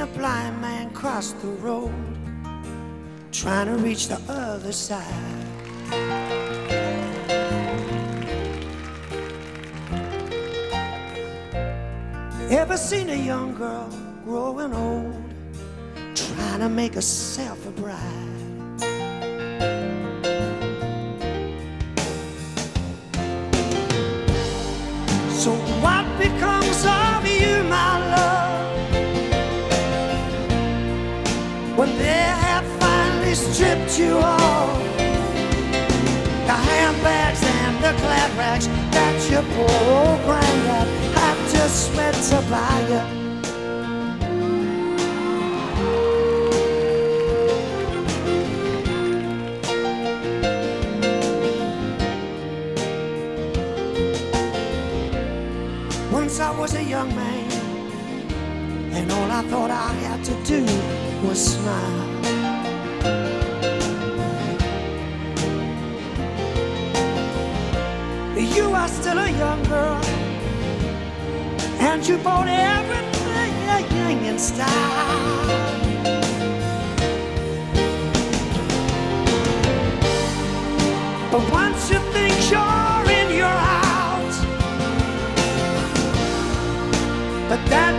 a blind man cross the road, trying to reach the other side. Ever seen a young girl growing old, trying to make herself a bride? So what becomes of when they have finally stripped you off? The handbags and the glad rags that your poor old granddad had to sweat to buy you. Once I was a young man, and all I thought I had to do was smile. You are still a young girl, and you bought everything in style. But once you think you're in, you're out. But that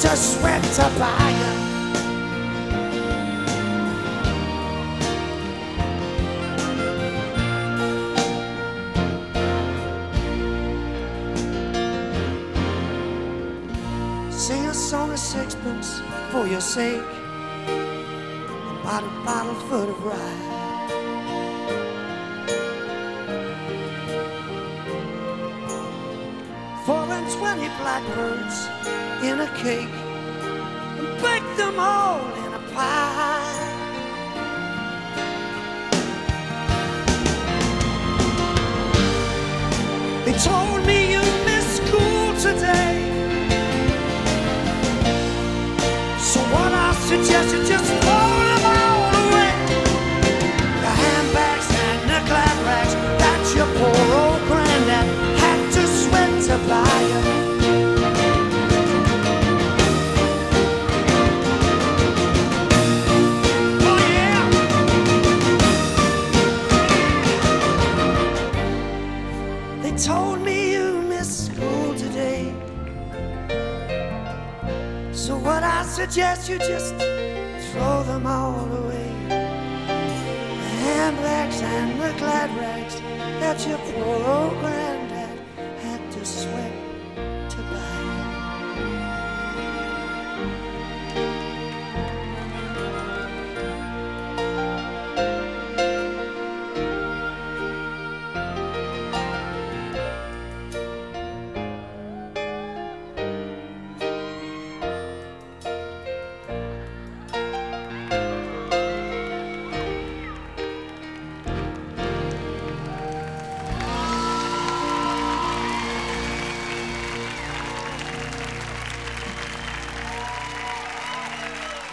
to sweat to you. Sing a song of sixpence for your sake, a bottle full of rye. Twenty blackbirds in a cake, and bake them all in a pie. They told So what I suggest you just throw them all away. The handbags and the glad rags that your poor old granddad had to sweat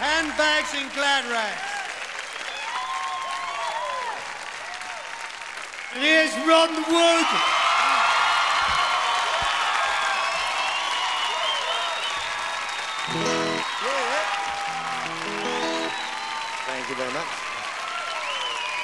Handbags and glad rags. And here's Ron Wood. Thank you very much.